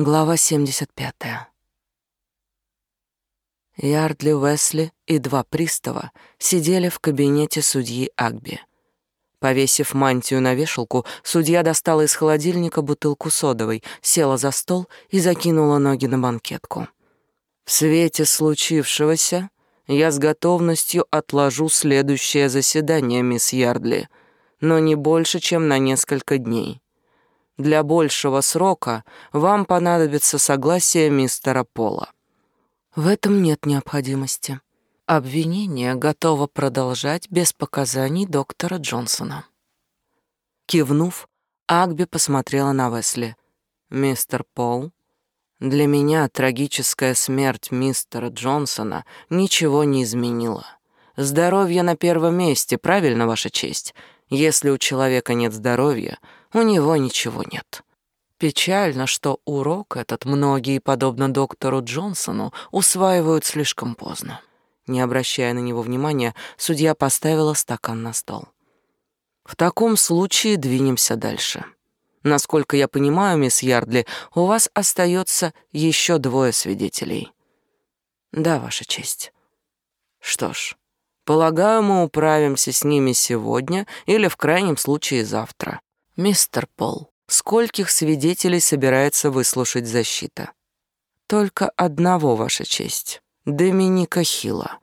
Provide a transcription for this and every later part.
Глава 75. Ярдли Уэсли и два пристава сидели в кабинете судьи Агби. Повесив мантию на вешалку, судья достала из холодильника бутылку содовой, села за стол и закинула ноги на банкетку. В свете случившегося я с готовностью отложу следующее заседание, мисс Ярдли, но не больше, чем на несколько дней. Для большего срока вам понадобится согласие мистера Пола. В этом нет необходимости. Обвинение готово продолжать без показаний доктора Джонсона. Кивнув, Агби посмотрела на Весли. «Мистер Пол, для меня трагическая смерть мистера Джонсона ничего не изменила. Здоровье на первом месте, правильно, Ваша честь? Если у человека нет здоровья, у него ничего нет. Печально, что урок этот многие, подобно доктору Джонсону, усваивают слишком поздно. Не обращая на него внимания, судья поставила стакан на стол. В таком случае двинемся дальше. Насколько я понимаю, мисс Ярдли, у вас остается еще двое свидетелей. Да, ваша честь. Что ж, полагаю, мы управимся с ними сегодня или в крайнем случае завтра. «Мистер Пол, скольких свидетелей собирается выслушать защита?» «Только одного, Ваша честь, Доминика Хилла,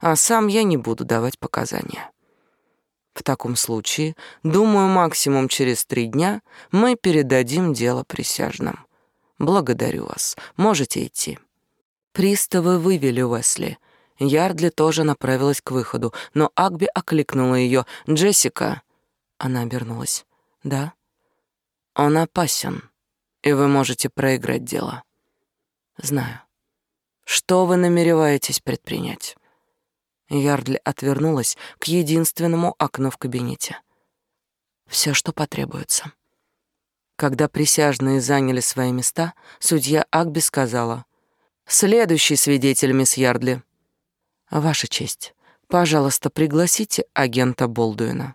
а сам я не буду давать показания». В таком случае, думаю, максимум через три дня мы передадим дело присяжным. Благодарю вас. Можете идти. Приставы вывели Уэсли. Ярдли тоже направилась к выходу, но Агби окликнула ее. «Джессика!» Она обернулась. Да. Он опасен, и вы можете проиграть дело. Знаю. Что вы намереваетесь предпринять? Ярдли отвернулась к единственному окну в кабинете. Все, что потребуется. Когда присяжные заняли свои места, судья Агби сказала: "Следующий свидетель, мисс Ярдли. Ваша честь, пожалуйста, пригласите агента Болдуина".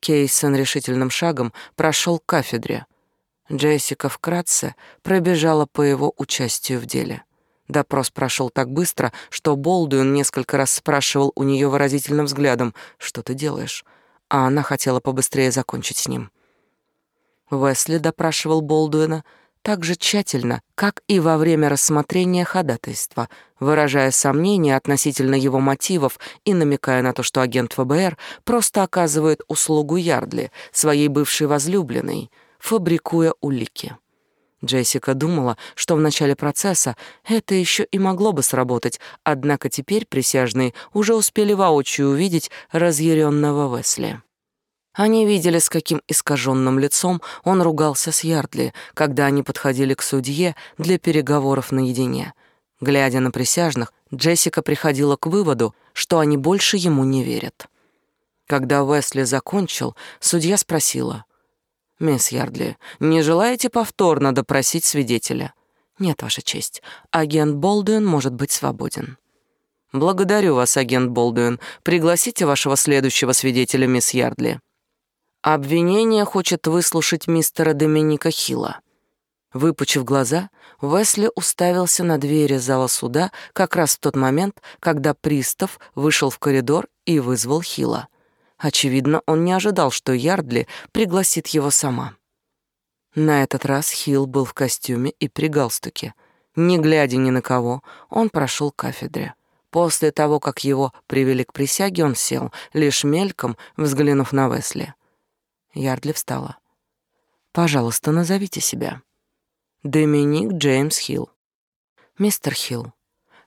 Кейсон решительным шагом прошел к кафедре. Джессика вкратце пробежала по его участию в деле. Допрос прошел так быстро, что Болдуин несколько раз спрашивал у нее выразительным взглядом «Что ты делаешь?», а она хотела побыстрее закончить с ним. Уэсли допрашивал Болдуина так же тщательно, как и во время рассмотрения ходатайства, выражая сомнения относительно его мотивов и намекая на то, что агент ФБР просто оказывает услугу Ярдли, своей бывшей возлюбленной, фабрикуя улики. Джессика думала, что в начале процесса это еще и могло бы сработать, однако теперь присяжные уже успели воочию увидеть разъяренного Весли. Они видели, с каким искаженным лицом он ругался с Ярдли, когда они подходили к судье для переговоров наедине. Глядя на присяжных, Джессика приходила к выводу, что они больше ему не верят. Когда Уэсли закончил, судья спросила. «Мисс Ярдли, не желаете повторно допросить свидетеля?» «Нет, Ваша честь. Агент Болдуин может быть свободен». «Благодарю вас, агент Болдуин. Пригласите вашего следующего свидетеля, мисс Ярдли». Обвинение хочет выслушать мистера Доминика Хилла. Выпучив глаза, Весли уставился на двери зала суда как раз в тот момент, когда пристав вышел в коридор и вызвал Хилла. Очевидно, он не ожидал, что Ярдли пригласит его сама. На этот раз Хилл был в костюме и при галстуке. Не глядя ни на кого, он прошел к кафедре. После того, как его привели к присяге, он сел, лишь мельком взглянув на Весли. Ярдли встала. «Пожалуйста, назовите себя». «Доминик Джеймс Хилл». «Мистер Хилл,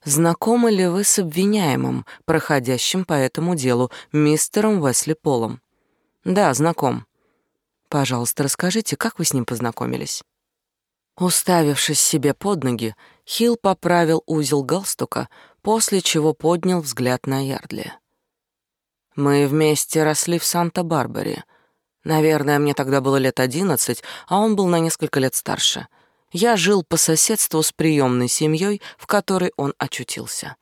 знакомы ли вы с обвиняемым, проходящим по этому делу, мистером Уэсли Полом?» «Да, знаком». «Пожалуйста, расскажите, как вы с ним познакомились?» Уставившись себе под ноги, Хилл поправил узел галстука, после чего поднял взгляд на Ярдли. «Мы вместе росли в Санта-Барбаре. Наверное, мне тогда было лет одиннадцать, а он был на несколько лет старше. Я жил по соседству с приемной семьей, в которой он очутился.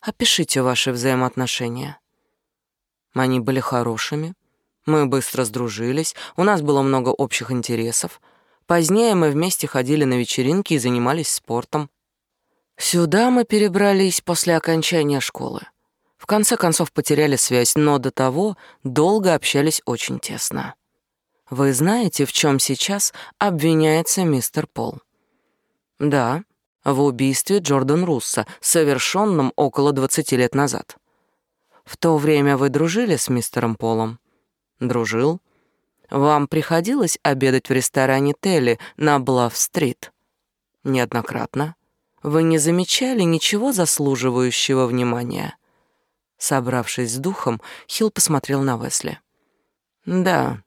Опишите ваши взаимоотношения. Они были хорошими. Мы быстро сдружились, у нас было много общих интересов. Позднее мы вместе ходили на вечеринки и занимались спортом. Сюда мы перебрались после окончания школы. В конце концов потеряли связь, но до того долго общались очень тесно. Вы знаете, в чем сейчас обвиняется мистер Пол? Да, в убийстве Джордан Русса, совершенном около 20 лет назад. В то время вы дружили с мистером Полом? Дружил. Вам приходилось обедать в ресторане Телли на Блав-стрит? Неоднократно. Вы не замечали ничего заслуживающего внимания? Собравшись с духом, Хилл посмотрел на Весли. Да,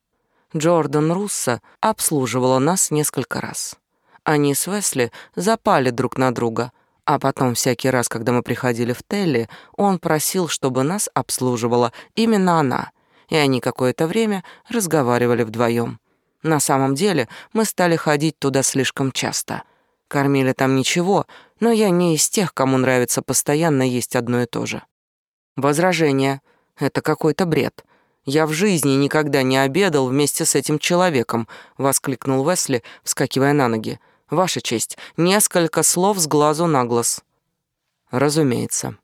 Джордан Русса обслуживала нас несколько раз. Они с Весли запали друг на друга, а потом всякий раз, когда мы приходили в Телли, он просил, чтобы нас обслуживала именно она, и они какое-то время разговаривали вдвоем. На самом деле мы стали ходить туда слишком часто. Кормили там ничего, но я не из тех, кому нравится постоянно есть одно и то же. Возражение. Это какой-то бред. Я в жизни никогда не обедал вместе с этим человеком, воскликнул Весли, вскакивая на ноги. Ваша честь, несколько слов с глазу на глаз. Разумеется.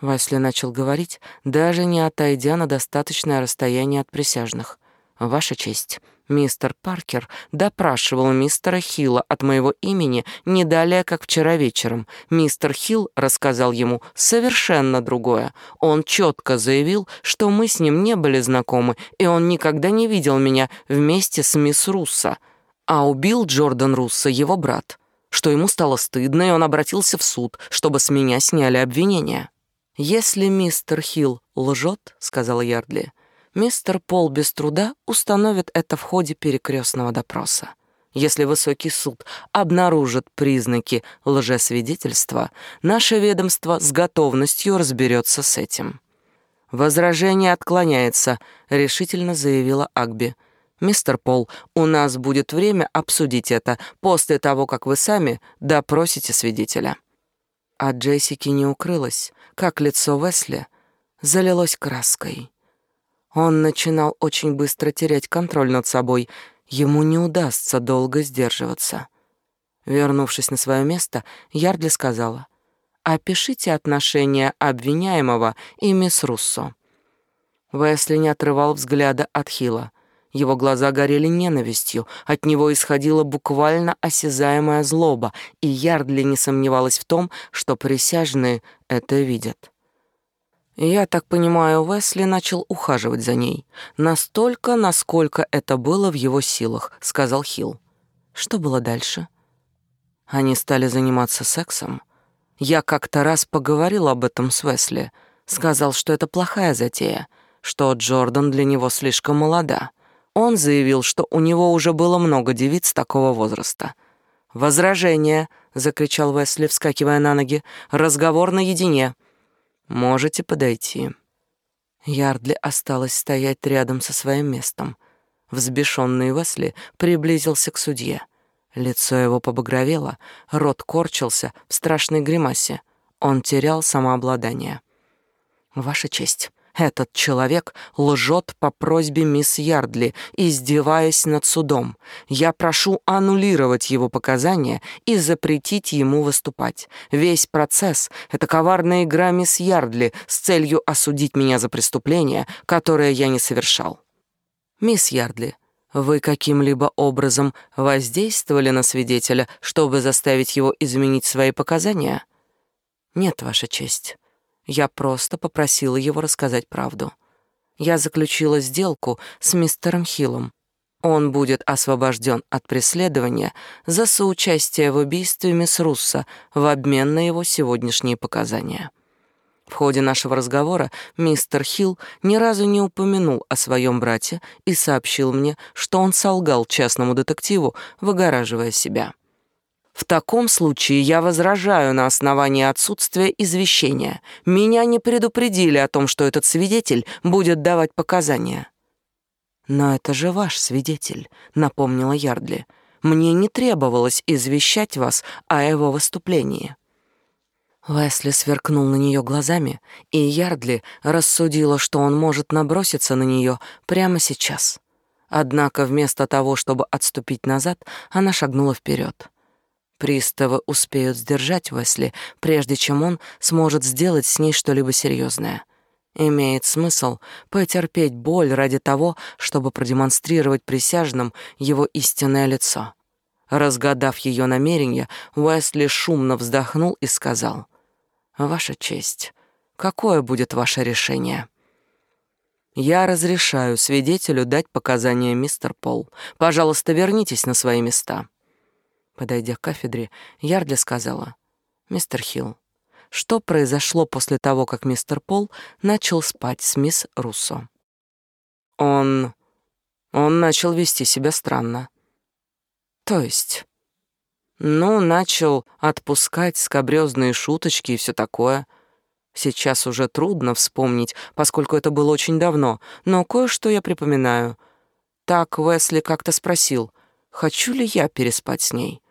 Весли начал говорить, даже не отойдя на достаточное расстояние от присяжных. Ваша честь, Мистер Паркер допрашивал мистера Хилла от моего имени не далее, как вчера вечером. Мистер Хилл рассказал ему совершенно другое. Он четко заявил, что мы с ним не были знакомы, и он никогда не видел меня вместе с мисс Руссо. А убил Джордан Руссо его брат, что ему стало стыдно, и он обратился в суд, чтобы с меня сняли обвинения. «Если мистер Хилл лжет, — сказала Ярдли, — Мистер Пол без труда установит это в ходе перекрестного допроса. Если высокий суд обнаружит признаки лжесвидетельства, наше ведомство с готовностью разберется с этим. Возражение отклоняется, решительно заявила Агби. Мистер Пол, у нас будет время обсудить это после того, как вы сами допросите свидетеля. От Джессики не укрылось, как лицо Весли залилось краской. Он начинал очень быстро терять контроль над собой. Ему не удастся долго сдерживаться. Вернувшись на свое место, Ярдли сказала, «Опишите отношения обвиняемого и мисс Руссо». Весли не отрывал взгляда от Хила. Его глаза горели ненавистью, от него исходила буквально осязаемая злоба, и Ярдли не сомневалась в том, что присяжные это видят. Я так понимаю, Уэсли начал ухаживать за ней. Настолько, насколько это было в его силах, сказал Хилл. Что было дальше? Они стали заниматься сексом. Я как-то раз поговорил об этом с Уэсли. Сказал, что это плохая затея, что Джордан для него слишком молода. Он заявил, что у него уже было много девиц такого возраста. «Возражение!» — закричал Уэсли, вскакивая на ноги. «Разговор наедине!» Можете подойти». Ярдли осталась стоять рядом со своим местом. Взбешенный Весли приблизился к судье. Лицо его побагровело, рот корчился в страшной гримасе. Он терял самообладание. «Ваша честь, этот человек лжет по просьбе мисс Ярдли, издеваясь над судом. Я прошу аннулировать его показания и запретить ему выступать. Весь процесс — это коварная игра мисс Ярдли с целью осудить меня за преступление, которое я не совершал. Мисс Ярдли, вы каким-либо образом воздействовали на свидетеля, чтобы заставить его изменить свои показания? Нет, Ваша честь. Я просто попросила его рассказать правду. Я заключила сделку с мистером Хиллом. Он будет освобожден от преследования за соучастие в убийстве мисс Русса в обмен на его сегодняшние показания. В ходе нашего разговора мистер Хилл ни разу не упомянул о своем брате и сообщил мне, что он солгал частному детективу, выгораживая себя. В таком случае я возражаю на основании отсутствия извещения. Меня не предупредили о том, что этот свидетель будет давать показания. Но это же ваш свидетель, напомнила Ярдли. Мне не требовалось извещать вас о его выступлении. Весли сверкнул на нее глазами, и Ярдли рассудила, что он может наброситься на нее прямо сейчас. Однако вместо того, чтобы отступить назад, она шагнула вперед. Приставы успеют сдержать Уэсли, прежде чем он сможет сделать с ней что-либо серьезное. Имеет смысл потерпеть боль ради того, чтобы продемонстрировать присяжным его истинное лицо. Разгадав ее намерение, Уэсли шумно вздохнул и сказал, «Ваша честь, какое будет ваше решение?» «Я разрешаю свидетелю дать показания, мистер Пол. Пожалуйста, вернитесь на свои места». Подойдя к кафедре, Ярдли сказала, «Мистер Хилл, что произошло после того, как мистер Пол начал спать с мисс Руссо?» «Он... он начал вести себя странно». «То есть?» «Ну, начал отпускать скобрёзные шуточки и все такое». Сейчас уже трудно вспомнить, поскольку это было очень давно, но кое-что я припоминаю. Так Уэсли как-то спросил, хочу ли я переспать с ней.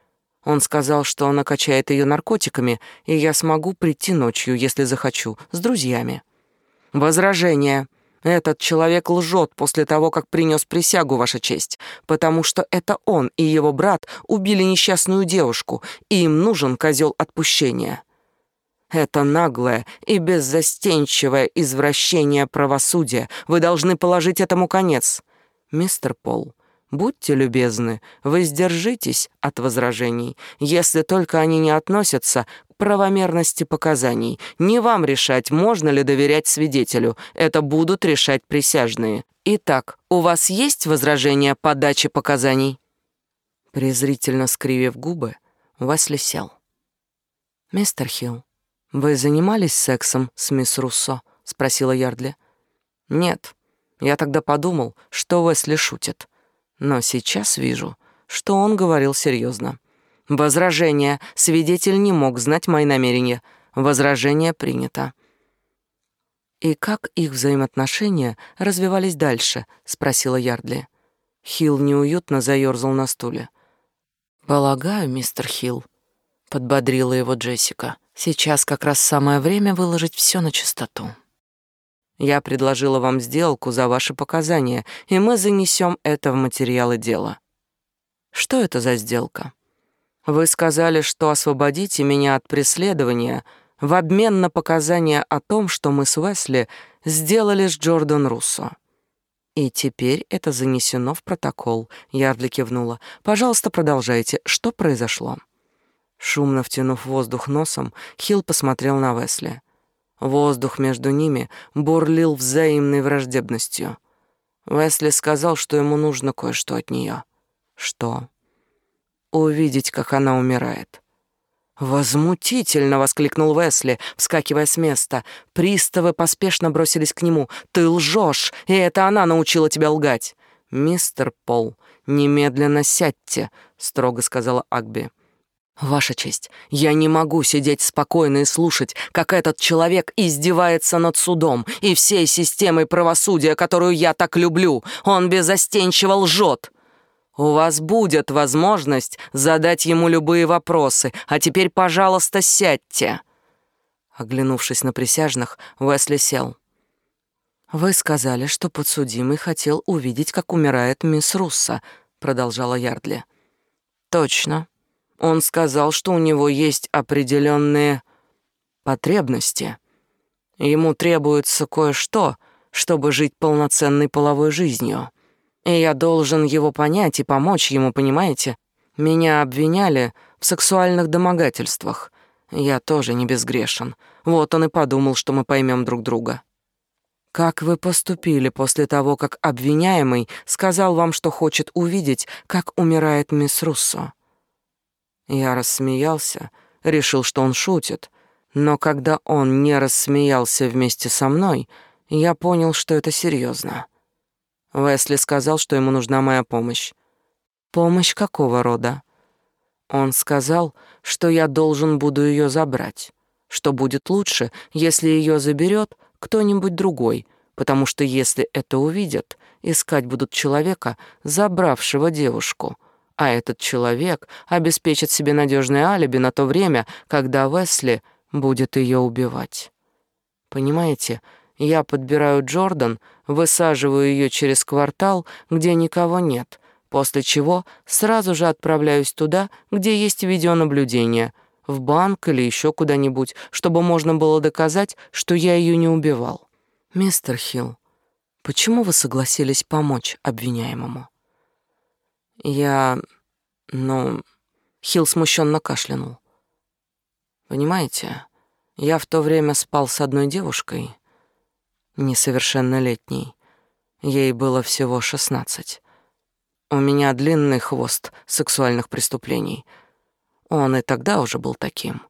Он сказал, что она качает ее наркотиками, и я смогу прийти ночью, если захочу, с друзьями. Возражение. Этот человек лжет после того, как принес присягу, Ваша честь, потому что это он и его брат убили несчастную девушку, и им нужен козел отпущения. Это наглое и беззастенчивое извращение правосудия. Вы должны положить этому конец. Мистер Пол, будьте любезны, воздержитесь от возражений, если только они не относятся к правомерности показаний. Не вам решать, можно ли доверять свидетелю. Это будут решать присяжные. Итак, у вас есть возражения по даче показаний? Презрительно скривив губы, Васли сел. «Мистер Хилл, «Вы занимались сексом с мисс Руссо?» — спросила Ярдли. «Нет. Я тогда подумал, что Уэсли шутит. Но сейчас вижу, что он говорил серьезно. Возражение. Свидетель не мог знать мои намерения. Возражение принято». «И как их взаимоотношения развивались дальше?» — спросила Ярдли. Хилл неуютно заёрзал на стуле. «Полагаю, мистер Хилл», — подбодрила его Джессика, — Сейчас как раз самое время выложить все на чистоту. Я предложила вам сделку за ваши показания, и мы занесем это в материалы дела. Что это за сделка? Вы сказали, что освободите меня от преследования в обмен на показания о том, что мы с Уэсли сделали с Джордан Руссо. И теперь это занесено в протокол. Ярдли кивнула. Пожалуйста, продолжайте. Что произошло? Шумно втянув воздух носом, Хилл посмотрел на Весли. Воздух между ними бурлил взаимной враждебностью. Весли сказал, что ему нужно кое-что от нее. Что? Увидеть, как она умирает. «Возмутительно!» — воскликнул Весли, вскакивая с места. Приставы поспешно бросились к нему. «Ты лжешь, и это она научила тебя лгать!» «Мистер Пол, немедленно сядьте», — строго сказала Агби. «Ваша честь, я не могу сидеть спокойно и слушать, как этот человек издевается над судом и всей системой правосудия, которую я так люблю. Он безостенчиво лжет. У вас будет возможность задать ему любые вопросы, а теперь, пожалуйста, сядьте». Оглянувшись на присяжных, Уэсли сел. «Вы сказали, что подсудимый хотел увидеть, как умирает мисс Русса», — продолжала Ярдли. «Точно», он сказал, что у него есть определенные потребности. Ему требуется кое-что, чтобы жить полноценной половой жизнью. И я должен его понять и помочь ему, понимаете? Меня обвиняли в сексуальных домогательствах. Я тоже не безгрешен. Вот он и подумал, что мы поймем друг друга. Как вы поступили после того, как обвиняемый сказал вам, что хочет увидеть, как умирает мисс Руссо? Я рассмеялся, решил, что он шутит, но когда он не рассмеялся вместе со мной, я понял, что это серьезно. Весли сказал, что ему нужна моя помощь. Помощь какого рода? Он сказал, что я должен буду ее забрать, что будет лучше, если ее заберет кто-нибудь другой, потому что если это увидят, искать будут человека, забравшего девушку — а этот человек обеспечит себе надежное алиби на то время, когда Весли будет ее убивать. Понимаете, Я подбираю Джордан, высаживаю ее через квартал, где никого нет, после чего сразу же отправляюсь туда, где есть видеонаблюдение, в банк или еще куда-нибудь, чтобы можно было доказать, что я ее не убивал. Мистер Хилл, почему вы согласились помочь обвиняемому? Я... ну... Хилл смущенно кашлянул. Понимаете, я в то время спал с одной девушкой, несовершеннолетней. Ей было всего шестнадцать. У меня длинный хвост сексуальных преступлений. Он и тогда уже был таким.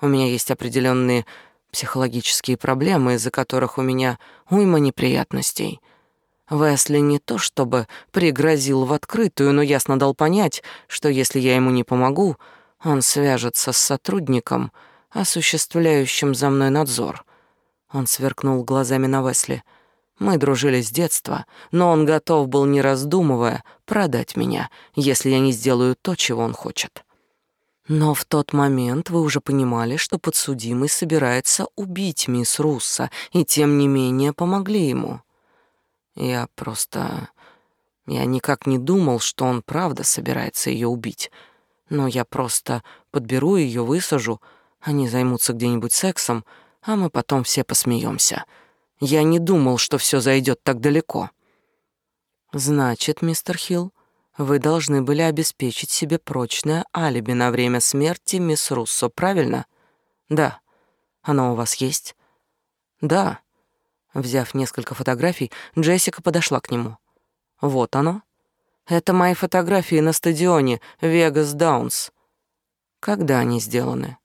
У меня есть определенные психологические проблемы, из-за которых у меня уйма неприятностей. Весли не то чтобы пригрозил в открытую, но ясно дал понять, что если я ему не помогу, он свяжется с сотрудником, осуществляющим за мной надзор. Он сверкнул глазами на Весли. Мы дружили с детства, но он готов был, не раздумывая, продать меня, если я не сделаю то, чего он хочет. Но в тот момент вы уже понимали, что подсудимый собирается убить мисс Русса, и тем не менее помогли ему. Я просто... Я никак не думал, что он правда собирается ее убить. Но я просто подберу ее, высажу, они займутся где-нибудь сексом, а мы потом все посмеемся. Я не думал, что все зайдет так далеко. Значит, мистер Хилл, вы должны были обеспечить себе прочное алиби на время смерти мисс Руссо, правильно? Да. Оно у вас есть? Да. Взяв несколько фотографий, Джессика подошла к нему. Вот оно. Это мои фотографии на стадионе Вегас Даунс. Когда они сделаны?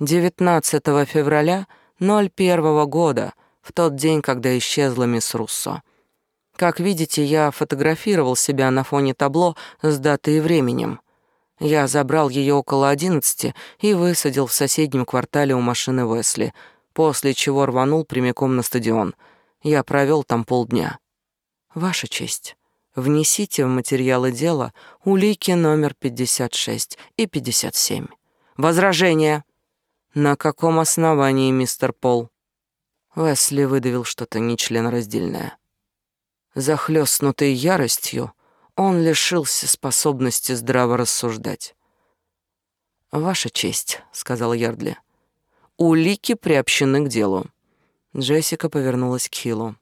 19 февраля 01 года, в тот день, когда исчезла мисс Руссо. Как видите, я фотографировал себя на фоне табло с датой и временем. Я забрал ее около одиннадцати и высадил в соседнем квартале у машины Весли, после чего рванул прямиком на стадион. Я провел там полдня. Ваша честь, внесите в материалы дела улики номер 56 и 57. Возражение. «На каком основании, мистер Пол?» Уэсли выдавил что-то нечленораздельное. Захлёстнутый яростью, он лишился способности здраво рассуждать. «Ваша честь», — сказал Ярдли. «Улики приобщены к делу». Джессика повернулась к Хиллу.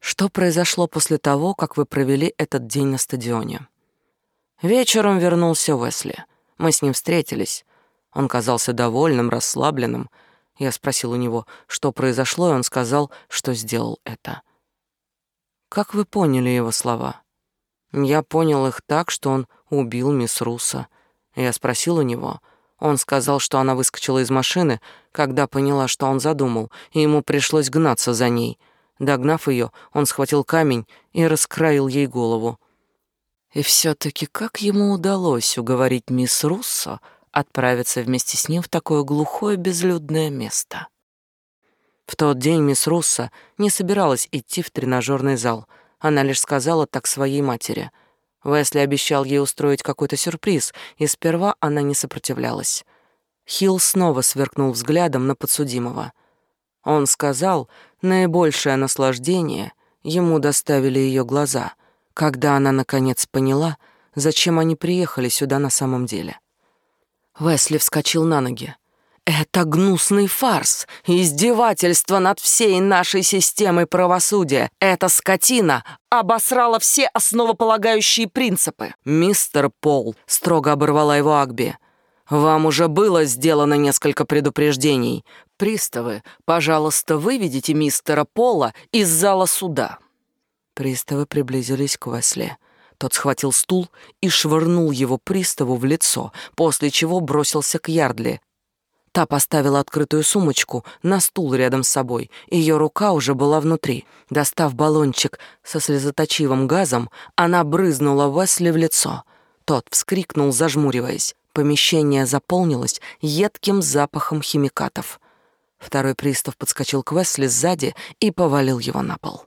«Что произошло после того, как вы провели этот день на стадионе?» Вечером вернулся Уэсли. Мы с ним встретились. Он казался довольным, расслабленным. Я спросил у него, что произошло, и он сказал, что сделал это. Как вы поняли его слова? Я понял их так, что он убил мисс Руса. Я спросил у него. Он сказал, что она выскочила из машины, когда поняла, что он задумал, и ему пришлось гнаться за ней. Догнав ее, он схватил камень и раскроил ей голову. И все таки как ему удалось уговорить мисс Руссо отправиться вместе с ним в такое глухое безлюдное место. В тот день мисс Русса не собиралась идти в тренажерный зал. Она лишь сказала так своей матери. Весли обещал ей устроить какой-то сюрприз, и сперва она не сопротивлялась. Хилл снова сверкнул взглядом на подсудимого. Он сказал, наибольшее наслаждение ему доставили ее глаза, когда она наконец поняла, зачем они приехали сюда на самом деле. Весли вскочил на ноги. Это гнусный фарс, издевательство над всей нашей системой правосудия. Эта скотина обосрала все основополагающие принципы. Мистер Пол строго оборвала его Агби. Вам уже было сделано несколько предупреждений. Приставы, пожалуйста, выведите мистера Пола из зала суда. Приставы приблизились к Весли. Тот схватил стул и швырнул его приставу в лицо, после чего бросился к Ярдли. Та поставила открытую сумочку на стул рядом с собой. Ее рука уже была внутри. Достав баллончик со слезоточивым газом, она брызнула Уэсли в лицо. Тот вскрикнул, зажмуриваясь. Помещение заполнилось едким запахом химикатов. Второй пристав подскочил к Уэсли сзади и повалил его на пол.